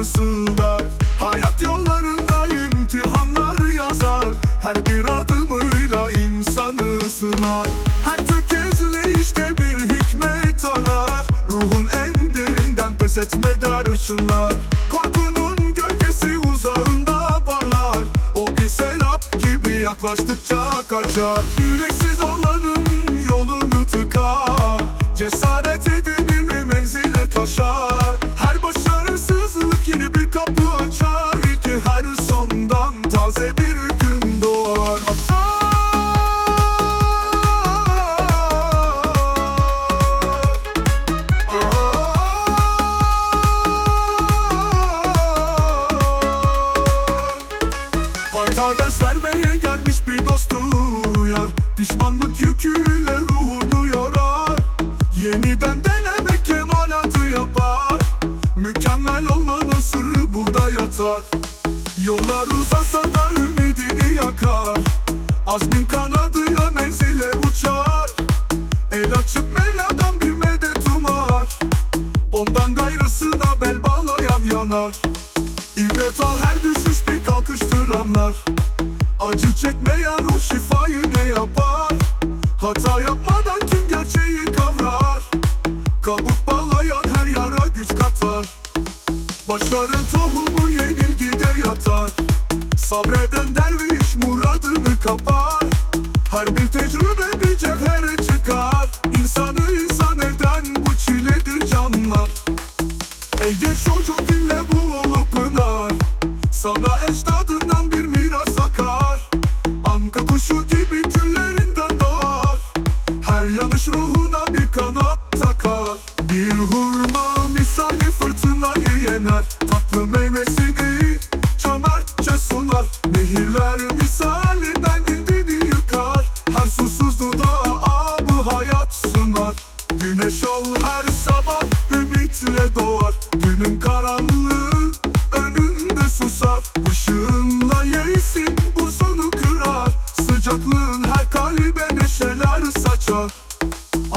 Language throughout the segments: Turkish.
kapısında Hayat yollarında imtihanlar yazar. Her bir adımıyla insanı sınar. Her tökezleyişte bir hikmet arar. Ruhun en derinden pes etmeden ışınlar Korkunun gölgesi uzağında parlar. O bir serap gibi yaklaştıkça kaçar. Yüreksiz olan Hayta ders vermeye gelmiş bir dostu uyar. Pişmanlık yüküyle ruhunu yorar. Yeniden denemek kemalatı yapar. Mükemmel olmanın sırrı burada yatar. Yollar uzasa da ümidini yakar. Azmin kanadıyla menzile uçar. El açıp meladan bir medet umar. Ondan gayrısına bel bağlayan yanar. İbret al her düşüş bir kalkıştır anlar Acı çekmeyen o şifayı ne yapar? Hata yapmadan kim gerçeği kavrar. Kabuk bağlayan her yara güç katar. Başarı tohumu yenilgide yatar. Sabreden derviş muradını kapar. Her bir tecrübe bir cevhere çıkar. İnsanı insan eden bu çiledir canlar. Ey genç çocuk ruhuna bir kanat takar. Bir hurma misali fırtınayı yener. Tatlı meyvesini cömertçe sunar. Nehirler misalinden dindini yıkar. Her susuz dudağa abı hayat sunar. Güneş ol her sabah ümitle doğar. Günün karanlığı önünde susar. Işığınla yesin buzunu kırar. Sıcaklığın her kalbe neşeler saçar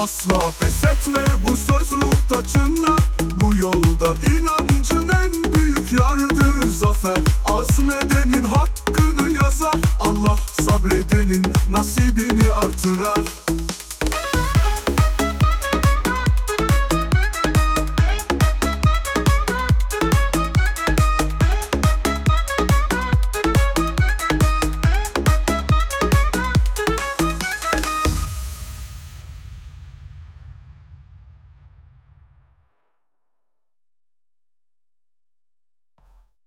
Asla pes etme. Bu sözlükte çınla Bu yolda inancın en büyük yardır zafer Azmedenin hakkını yazar. Allah sabredenin nasibini artırar